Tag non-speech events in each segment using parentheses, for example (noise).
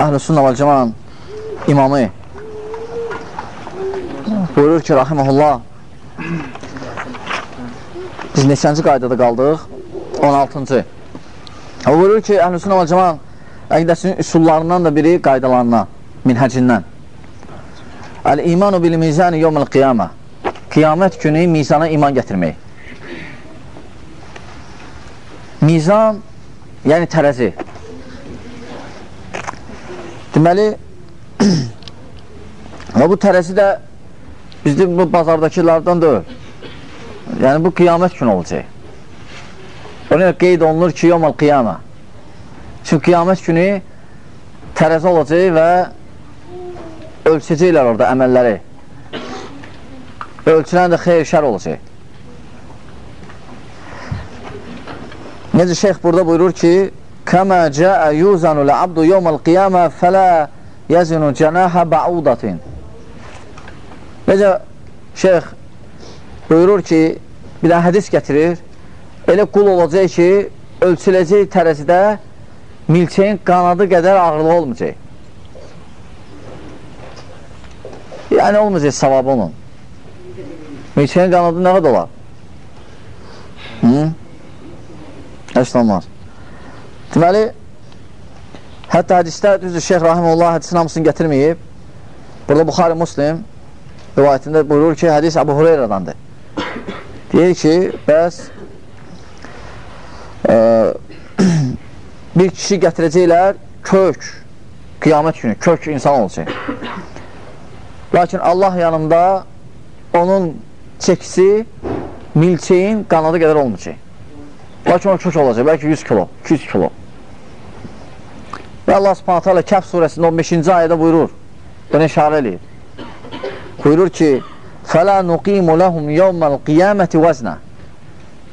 Əhl-i Sünnə və Cəman imamı buyurur ki, rahiməhullah biz neçənci qaydada qaldıq? 16-cı. O buyurur ki, Əhl-i Sünnə və Cəman əqidəsinin üsullarından da biri qaydalarından, minhəcindən. Əl-imanu bil-mizani yevməl qiyamə Qiyamət günü mizana iman gətirmək. Mizan, yəni tərəzi. Deməli, (clears throat) və bu tərəzi də bizdə bu bazardakılardan deyil. Yəni, bu qiyamət günü olacaq. Ona qeyd olunur ki, yomal qiyamə. Çünki qiyamət günü tərəzi olacaq və ölçəcəklər orada əməlləri. Və ölçülən də xeyr, şər olacaq. Necə şeyx burada buyurur ki, Kəmə cəə yuzanu lə-abdu yevməl qiyamə fələ yəzinu cənəhə bəudatin. Necə şeyx buyurur ki, bir də hədis gətirir, elə qul olacaq ki, ölçüləcək tərəzidə milçəyin qanadı qədər ağırlığı olmayacaq. Yəni olmayacaq savabı onun. Milçəyin qanadı nə qədər olar? Hı? Olmaz. Deməli, hətta hədisdə, düzdür, Şeyx Rahimullah hədisin hamısını gətirməyib. Burada Buxari Muslim rivayətində buyurur ki, hədis Əbu Hureyradandır. Deyir ki, bəs e, (clears throat) bir kişi gətirəcəklər kök, qiyamət günü, kök insan olacaq. Lakin Allah yanında onun çəkisi milçeyin qanadı qədər olmayacaq. Lakin o kök olacaq, bəlkə 100 kilo, 200 kilo. Və Allah subhanətə alə Kəf surəsində 15-ci ayədə buyurur, bunu işarə eləyir. Buyurur ki, فَلَا نُقِيمُ لَهُمْ يَوْمَ الْقِيَامَةِ وَزْنَ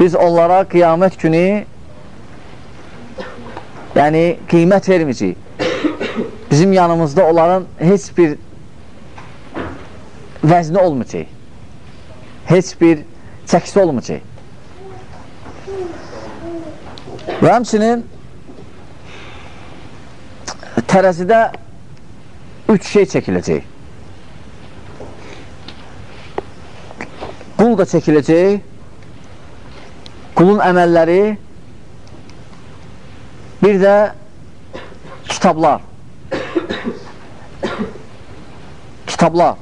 Biz onlara qiyamət günü yəni qiymət verməyəcəyik. Bizim yanımızda onların heç bir vəzni olmayacaq. Heç bir çəkisi olmayacaq. Və həmçinin tərəzidə üç şey çəkiləcək. Qul da çəkiləcək, qulun əməlləri, bir də kitablar. Kitablar.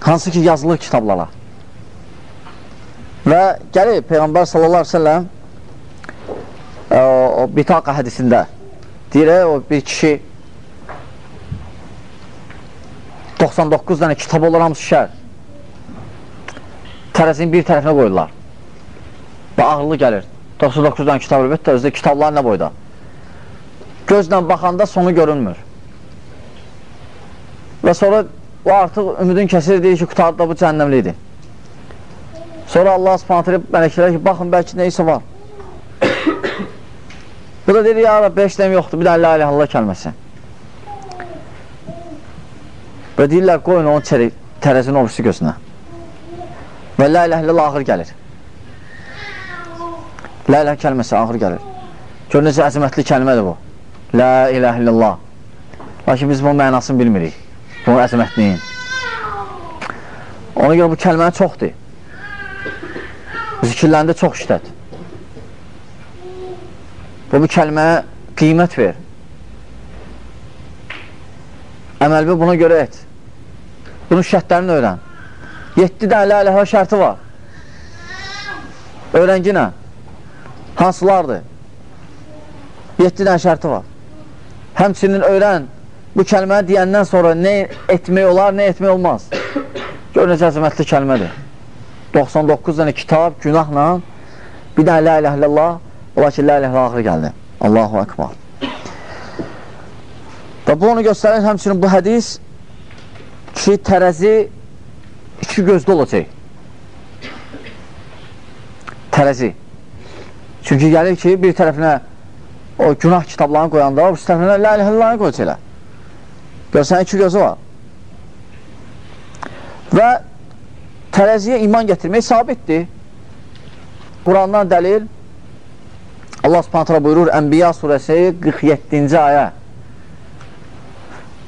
Hansı ki, yazılır kitablara. Və gəlir Peyğəmbər sallallahu aleyhi ve sellem o, o bitaqa hədisində deyir, o bir kişi 99 dənə kitab olur, hamısı şər. Tərəsinin bir tərəfinə qoyurlar. Və ağırlı gəlir. 99 dənə kitab olur, bətdə özdə kitablar nə boyda? Gözlə baxanda sonu görünmür. Və sonra o artıq ümidin kəsir, deyir ki, qutardı da bu cəhənnəmlidir. Sonra Allah subhanətələ mələkələr ki, baxın, bəlkə neysə var. Bu da deyir, ya Rab, beş dəm yoxdur, bir də la ilə Allah kəlməsi. Və deyirlər, qoyun onun tərəzini orusu gözünə. Və la ilə ilə ağır gəlir. La ilə kəlməsi ağır gəlir. Gör, necə əzəmətli kəlmədir bu. La ilə illallah. Lakin biz bunun mənasını bilmirik. Bunun əzəmətliyin. Ona görə bu kəlməni çoxdur. Zikirlərində çox işlət. Və bu kəlməyə qiymət ver. Əməlbi buna görə et. Bunun şərtlərini öyrən. 7 dənə lə iləhə şərti var. Öyrənginə. Hansılardır? 7 dənə şərti var. Həmçinin öyrən bu kəlməni deyəndən sonra nə etmək olar, nə etmək olmaz. (coughs) Gör necə əzəmətli kəlmədir. 99 dənə kitab, günahla bir dənə lə ilə illallah ola ki, lə ilə axırı gəldi. Allahu Akbar. Və bu onu göstərir həmçinin bu hədis ki, tərəzi iki gözdə olacaq. Tərəzi. Çünki gəlir ki, bir tərəfinə o günah kitablarını qoyanda, o tərəfinə lə ilə illallahını qoyacaqlar. Görsən, iki gözü var. Və tərəziyə iman gətirmək sabitdir. Qurandan dəlil Allah subhanətlə buyurur Ənbiya surəsi 47-ci ayə.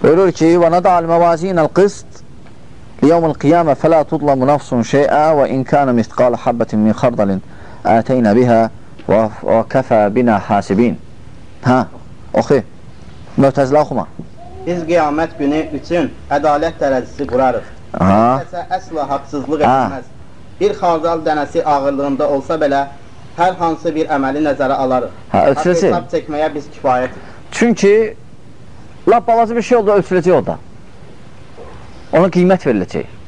Buyurur ki və nədəl məvazinəl qıst liyəvməl qiyamə fələ tudlamu nafsun şeyə və inkənə mithqalə habbətin min xardalin ətəynə bihə və kəfə binə hasibin. Hə, oxu. Möhtəzlə oxuma. Biz qiyamət günü üçün ədalət dərəcəsi qurarıq. Hə? əslə haqsızlıq etməz. Hə? bir xardal dənəsi ağırlığında olsa belə hər hansı bir əməli nəzərə alarıq. Ha, ölçüləcək. Hesab çəkməyə biz kifayət. Çünki lap balaca bir şey oldu, ölçüləcək o da. Ona qiymət veriləcək.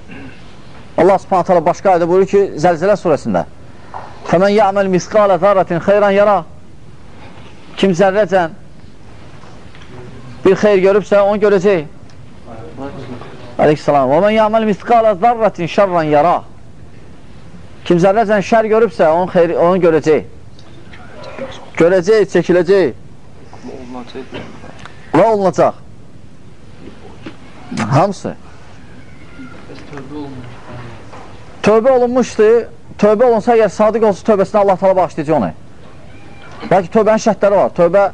Allah subhanət hala başqa ayda buyurur ki, Zəlzələ surəsində Fəmən yəməl misqalə zarətin xeyran yara Kim zərrəcən bir xeyr görübsə, onu görəcək. Aleyhissalam. Və mən yəməl misqalə zarətin şərran yara Kim zərrəcən şər görübsə, onu, xeyr, onu görəcək. Görəcək, çəkiləcək və olunacaq. Hamısı. Tövbə olunmuşdu. Tövbə olunsa əgər sadiq olsa tövbəsini Allah təala bağışlayacaq onu. Bəlkə tövbənin şərtləri var. Tövbə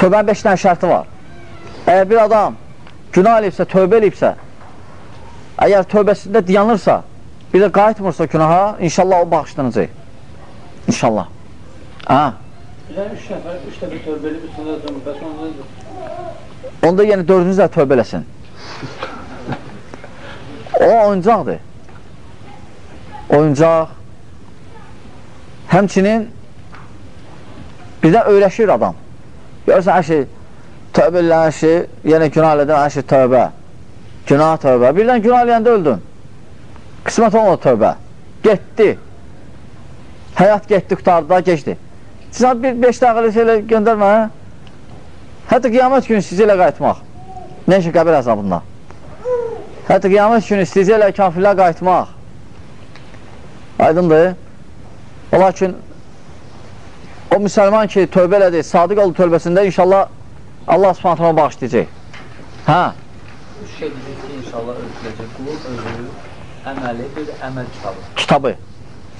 tövbənin 5 dənə şərti var. Əgər bir adam günah eləyibsə, tövbə eləyibsə, əgər tövbəsində dayanırsa, bir də qayıtmırsa günaha, inşallah o bağışlanacaq. İnşallah. Ha. Yəni üç nəfər, üç dəfə tövbəli bir sonra dönür, bəs onda Onda yəni dördüncü də tövbə eləsin. O oyuncaqdır. Oyuncaq. Həmçinin bizə öyrəşir adam. Görürsən, hər şey tövbə eləyən hər şey, yenə günah elədən hər şey tövbə. Günah tövbə. Birdən günah eləyəndə öldün. Qismət olmadı tövbə. Getdi. Həyat getdi, qutardı da, geçdi. Sizə bir beş dəqiqəlik şeylə göndərmə, hə? Hətta qiyamət günü sizə ilə qayıtmaq. Nə işə qəbir əzabında. Hətta qiyamət günü sizə ilə kafirlə qayıtmaq. Aydındır. O lakin o müsəlman ki, tövbə elədi, sadiq oldu tövbəsində inşallah Allah subhanətə onu bağışlayacaq. Hə, Üç şey dedik ki, inşallah ölçüləcək. Qulun özü, əməli, bir də əməl kitabı. kitabı.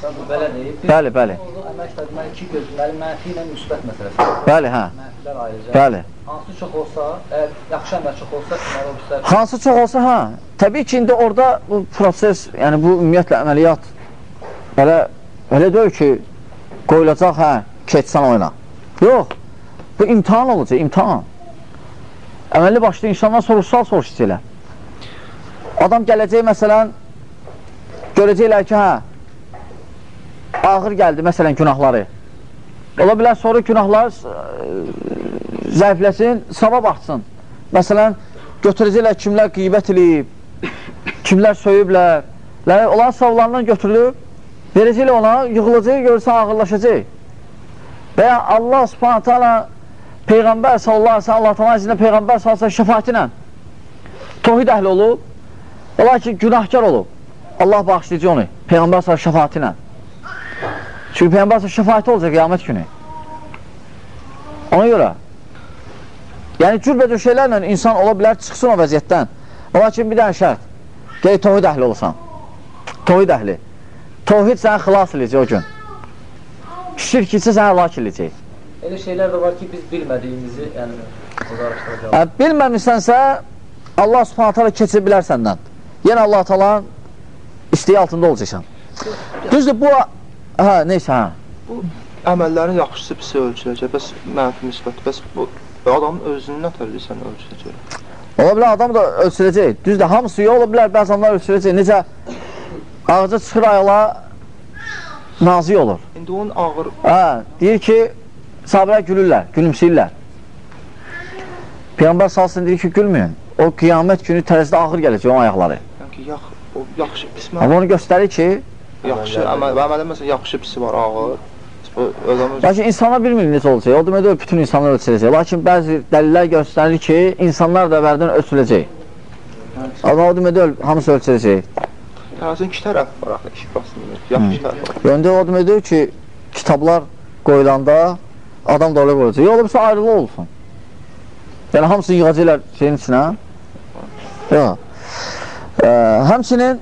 Bu belə deyib. Bəli, bəli. Əməl kitabı, deməli, iki göz, deməli, mənfi ilə müsbət məsələsi. Bəli, hə. Mənfilər ayrıca. Bəli. Hansı çox olsa, əgər yaxşı əməl çox olsa, deməli, o bizlər Hansı çox olsa, hə. Təbii ki, indi orada bu proses, yəni bu ümumiyyətlə əməliyyat elə, elə deyil ki, qoyulacaq, hə, keçsən oyna. Yox, bu imtihan olacaq, imtihan. Əməlli başlı insanlar soruşsal soruşacaqlar. Adam gələcək, məsələn, görəcəklər ki, hə, ağır gəldi, məsələn, günahları. Ola bilər, sonra günahlar zəifləsin, savab artsın. Məsələn, götürəcəklər kimlər qeybət eləyib, kimlər söyüblər, yəni, onların savlarından götürülüb, verəcəklər ona, yığılacaq, görürsən, ağırlaşacaq. Və ya Allah subhanətə ala Peyğəmbər sallallahu aleyhi Allah tamam izində Peyğəmbər sallallahu aleyhi şəfaati ilə tohid əhli olub, ola ki, günahkar olub. Allah bağışlayıcı onu, Peyğəmbər sallallahu şəfaati ilə. Çünki Peyğəmbər sallallahu şəfaati olacaq qiyamət günü. Ona görə Yəni cürbəcür şeylərlə insan ola bilər çıxsın o vəziyyətdən. Lakin bir dənə şərt. Gəl tohid əhli olasan. Tohid əhli. Tohid səni xilas edəcək o gün. Şirk isə səni həlak edəcək. Elə şeylər də var ki, biz bilmədiyimizi, yəni. Hə, bilməmişsənsə Allah subhanət hala keçir bilər səndən. Yenə Allah talanın isteği altında olacaqsan. Düzdür bu... Hə, neysə, hə. əməllərin yaxşısı pisi ölçüləcək, bəs mənfi müsbət, bəs bu adamın özünü nə tərəfsən ölçüləcək? Ola bilər adam da ölçüləcək. Düzdür, hamısı yox ola bilər, bəzi adamlar ölçüləcək. Necə ağaca çıxır ayala nazik olur. İndi onun ağır Hə, deyir ki, sahabələr gülürlər, gülümsəyirlər. Peyğəmbər salsın deyir ki, gülməyin. O qiyamət günü tərəzidə ağır gələcək onun ayaqları. yəni ki, yax, o yaxşı pis Amma mən onu göstərir ki, yaxşı əməl, və əməldə məsələn yaxşı pisi var, ağır. Lakin insanlar bilmir necə olacaq. O demək deyil, bütün insanlar ölçüləcək. Lakin bəzi dəlillər göstərir ki, insanlar da bərdən ölçüləcək. Amma o demək deyil, hamısı ölçüləcək. tərəfin iki tərəf var axı, iki basında. Yaxşı tərəf var. Yöndə o demək deyil ki, kitablar qoyulanda adam da öyle qoyulacaq. Yox, olursa ayrılı olsun. Yəni, hamısını yığacaqlar şeyin içinə. Yox. Ə, həmçinin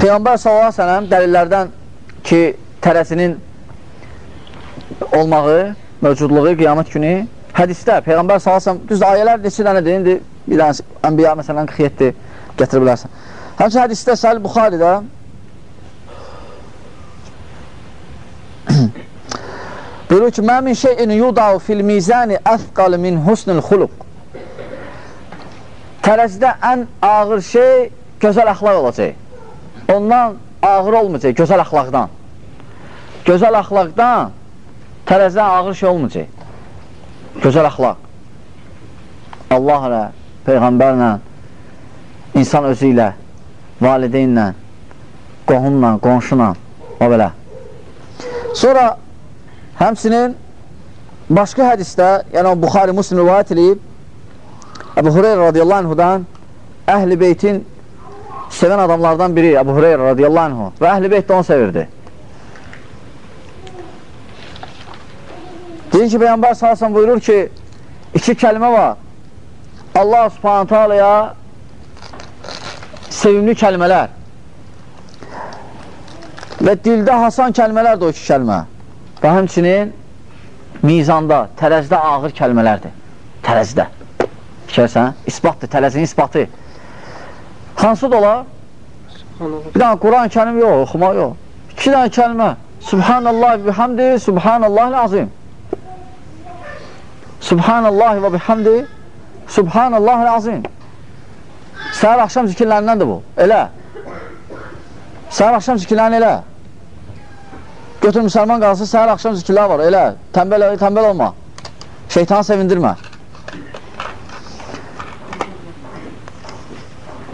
Peyğəmbər s.ə.v dəlillərdən ki, tərəsinin olmağı, mövcudluğu qiyamət günü hədisdə Peyğəmbər sallallahu düz ayələr neçə dənədir? İndi bir dənə Ənbiya məsələn 47 gətirə bilərsən. Həmçinin hədisdə Səhih Buxaridə (coughs) Buyurur ki, Mə min şeyin yudau fil mizani əfqal min husnul xuluq. Tərəzidə ən ağır şey gözəl əxlaq olacaq. Ondan ağır olmayacaq, gözəl əxlaqdan. Gözəl əxlaqdan tərəzidən ağır şey olmayacaq. Gözəl əxlaq. Allah ilə, Peyğəmbərlə, insan özü ilə, valideynlə, qohumla, qonşuna, o belə. Sonra həmsinin başqa hədisdə, yəni Buxari Muslim rivayət edib, Əbu Hureyra radiyallahu anhudan əhl-i beytin sevən adamlardan biri Əbu Hureyra radiyallahu anhu və əhl-i beyt də onu sevirdi. Deyir ki, Peyyambar salasən buyurur ki, iki kəlmə var. Allah subhanətə aləyə sevimli kəlmələr və dildə hasan kəlmələr də o iki kəlmə və həmçinin mizanda, tərəzdə ağır kəlmələrdir. Tərəzdə. Fikirsən, isbatdır, tərəzinin isbatı. Hansı da olar? Bir dənə Quran kəlim yox, oxuma yox. İki dənə kəlmə. Subhanallah və bihamdi, Subhanallah azim. Subhanallah və bihamdi, Subhanallah azim. Səhər axşam zikirlərindəndir bu. Elə. Səhər axşam zikirlərini elə. Götür müsəlman qalsın, səhər axşam zikirlər var. Elə. Təmbəl, təmbəl olma. Şeytanı sevindirmə.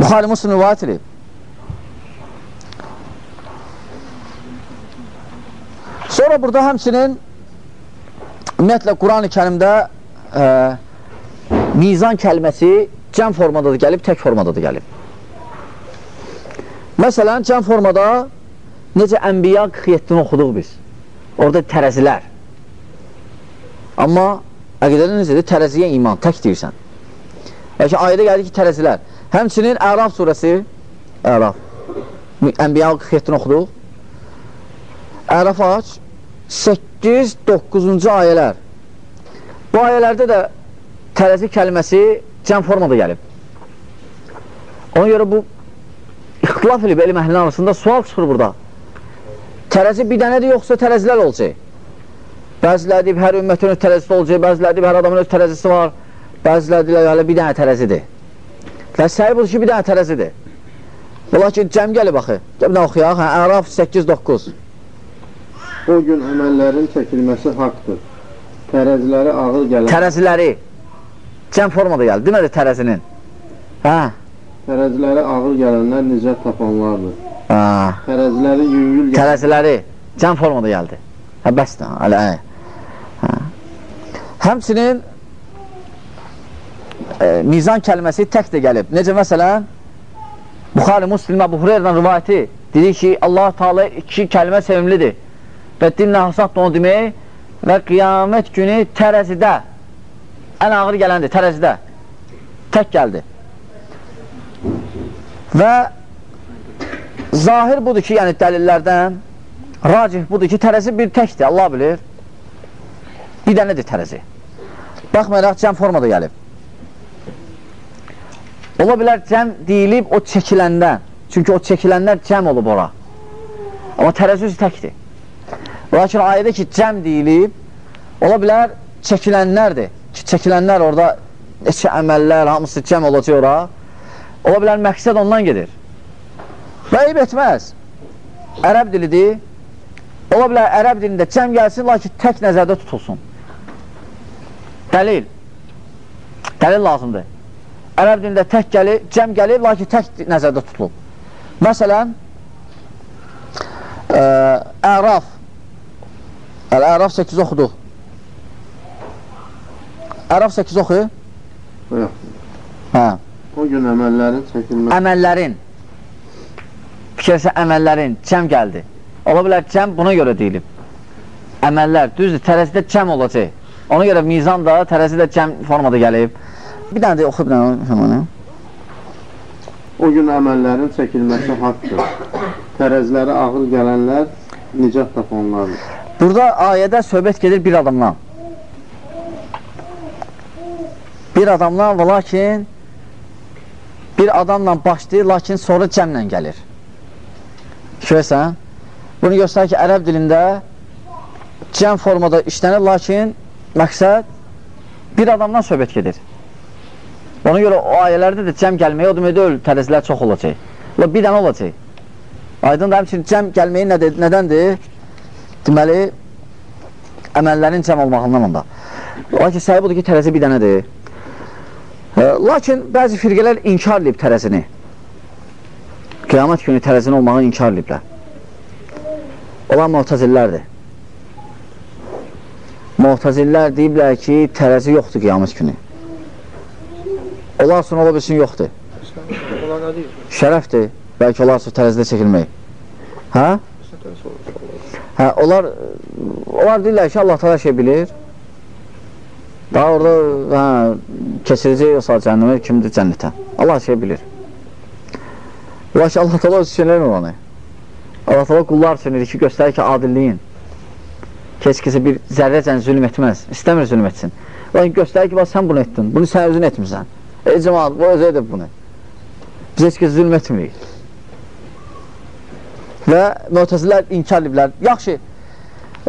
Buxari Muslim rivayət edib. Sonra burada həmçinin ümumiyyətlə Quran-ı kərimdə e, mizan kəlməsi cəm formada da gəlib, tək formada da gəlib. Məsələn, cəm formada necə Ənbiya 47-ni oxuduq biz. Orada tərəzilər. Amma əqidədə necədir? Tərəziyə iman, tək deyirsən. Bəlkə ayədə gəldi ki, tərəzilər. Həmçinin Əraf surəsi Əraf Ənbiya 47-ni oxuduq. Əraf aç 8-9-cu ayələr. Bu ayələrdə də tərəzi kəlməsi cəm formada gəlib. Ona görə bu ixtilaf edib elm əhlinin arasında sual çıxır burada. Tərəzi bir dənədir, yoxsa tərəzilər olacaq? Bəziləri deyib, hər ümmətin öz tərəzisi olacaq, bəziləri deyib, hər adamın öz tərəzisi var, bəziləri deyib, hələ bir dənə tərəzidir. Və səhi budur ki, bir dənə tərəzidir. Ola ki, cəm gəlib axı. Dənə oxuyaq, hə, Əraf 8-9. O gün əməllərin çəkilməsi haqdır. Tərəziləri ağır gələn Tərəziləri cəm formada gəldi, demədi tərəzinin. Hə, Tərəziləri ağır gələnlər nicət tapanlardır. hə. Tərəziləri yüngül gələn Tərəziləri cəm formada gəldi. Hə, bəsdir, hələ, hə. hə. Həmçinin e, mizan kəlməsi tək də gəlib. Necə məsələn, Buxari Muslim Əbu Hureyradan rivayəti dedi ki, Allah Teala iki kəlmə sevimlidir və dinlə hasatdır onu demək və qiyamət günü tərəzidə ən ağır gələndir, tərəzidə tək gəldi. Və zahir budur ki, yəni dəlillərdən racih budur ki, tərəzi bir təkdir, Allah bilir. Bir dənədir tərəzi. Baxmayaraq, cəm formada gəlib. Ola bilər, cəm deyilib o çəkiləndən. Çünki o çəkilənlər cəm olub ora. Amma tərəzi özü təkdir. Lakin ayədə ki, cəm deyilib, ola bilər, çəkilənlərdir. Ki, çəkilənlər orada neçə əməllər, hamısı cəm olacaq ora. Ola bilər, məqsəd ondan gedir. Və eyb etməz. Ərəb dilidir. Ola bilər, ərəb dilində cəm gəlsin, lakin tək nəzərdə tutulsun. Dəlil. Dəlil lazımdır. Ərəb dilində tək gəlir, cəm gəlir, lakin tək nəzərdə tutulub. Məsələn, ə, Əraf Əl-Əraf 8 oxuduq. Əraf 8 oxu. Hə. O gün əməllərin çəkilməsi Əməllərin. Fikirsə əməllərin cəm gəldi. Ola bilər cəm buna görə deyilib. Əməllər, düzdür, tərəzidə cəm olacaq. Ona görə mizan da tərəzidə cəm formada gəlib. Bir dənə də oxu bir dənə həməni. O gün əməllərin çəkilməsi haqdır. Tərəziləri ağır gələnlər nicat tapanlardır. Burada ayədə söhbət gedir bir adamdan. Bir adamla və lakin bir adamla başlayır, lakin sonra cəmlə gəlir. Görürsən? Bunu göstərir ki, ərəb dilində cəm formada işlənir, lakin məqsəd bir adamdan söhbət gedir. Ona görə o ayələrdə də cəm gəlməyə o deməkdə öl tərəzilər çox olacaq. La bir dənə olacaq. Aydın da həmçinin cəm gəlməyi nədir, nədəndir? Deməli, əməllərin cəm olmağından onda. Lakin səbəb budur ki, tərəzi bir dənədir. E, lakin bəzi firqələr inkar edib tərəzini. Qiyamət günü tərəzinin olmağı inkar ediblər. Olan muhtazillərdir. Muhtazillər deyiblər ki, tərəzi yoxdur qiyamət günü. Onlar üçün ola bilsin yoxdur. Onlar? Şərəfdir. Bəlkə olar üçün tərəzidə çəkilmək. Hə? Hə, onlar onlar deyirlər ki, Allah təala şey bilir. Daha orada hə, keçirəcək yoxsa cəhənnəmə, kimdir cənnətə. Allah şey bilir. Lakin Allah təala öz üçün eləmir onu. Allah təala qullar üçün ki, göstərir ki, adilliyin. Heç kəsə bir zərrəcən zülm etməz. İstəmir zülm etsin. Lakin göstərir ki, bax, sən bunu etdin. Bunu sən özün etmirsən. Ey cəmaat, bu özü edib bunu. Biz heç kəs zülm etmirik. Və mütəzilər inkar ediblər. Yaxşı,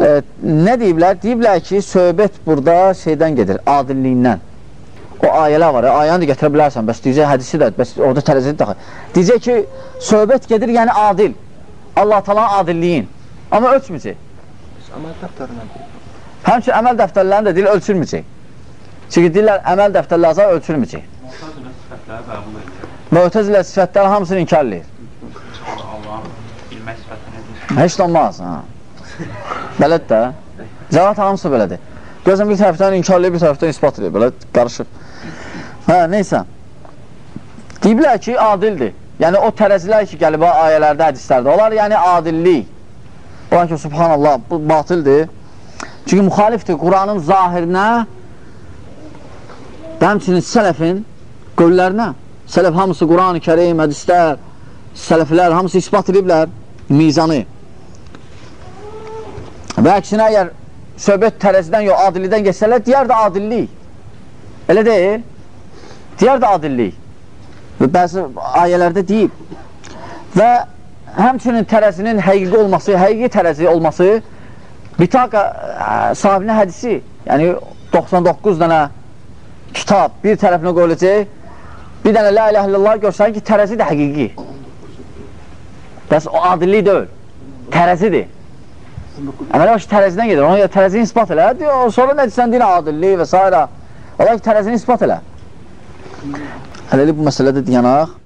e, nə deyiblər? Deyiblər ki, söhbət burada şeydən gedir, adilliyindən. O ayələr var, ayəni də gətirə bilərsən, bəs deyəcək hədisi də, bəs orada tərəzidə daxil. Deyəcək ki, söhbət gedir, yəni adil. Allah talan adilliyin. Amma ölçməyəcək. Əməl dəftərinə deyir. Həmçin əməl dəftərlərini də deyil, ölçülməyəcək. Çünki deyirlər, əməl dəftərləri ölçülməyəcək. Muhtazılə sifətləri qəbul edir. Mötəzilə sifətləri hamısını inkar edir. Heç olmaz. Ha. Belədir də. Cəvat hamısı belədir. Gözən bir tərəfdən inkar edir, bir tərəfdən ispat edir. Belə qarışıq. Hə, neysə. Deyiblər ki, adildir. Yəni, o tərəzilər ki, gəlib ayələrdə, hədislərdə, onlar yəni adillik. Onlar ki, subhanallah, bu batildir. Çünki müxalifdir Quranın zahirinə və həmçinin sələfin qövlərinə. Sələf hamısı Quran-ı Kerim, hədislər, sələflər hamısı ispat ediblər mizanı. Və əksinə əgər söhbət tərəzidən yox, adillidən geçsələr, deyər də adillik. Elə deyil. Deyər də adillik. Və bəzi ayələrdə deyib. Və həmçinin tərəzinin həqiqi olması, həqiqi tərəzi olması bitaqa sahibinə hədisi, yəni 99 dənə kitab bir tərəfinə qoyulacaq, bir dənə la ilə illallah görsən ki, tərəzi də həqiqi. Bəs o adillik deyil, tərəzidir. Əmələ başı tərəzidən gedir, ona görə tərəzini ispat elə, diyor, sonra nə desən deyir adillik və s. Ola ki, tərəzini ispat elə. Hələlik bu məsələdə dayanaq.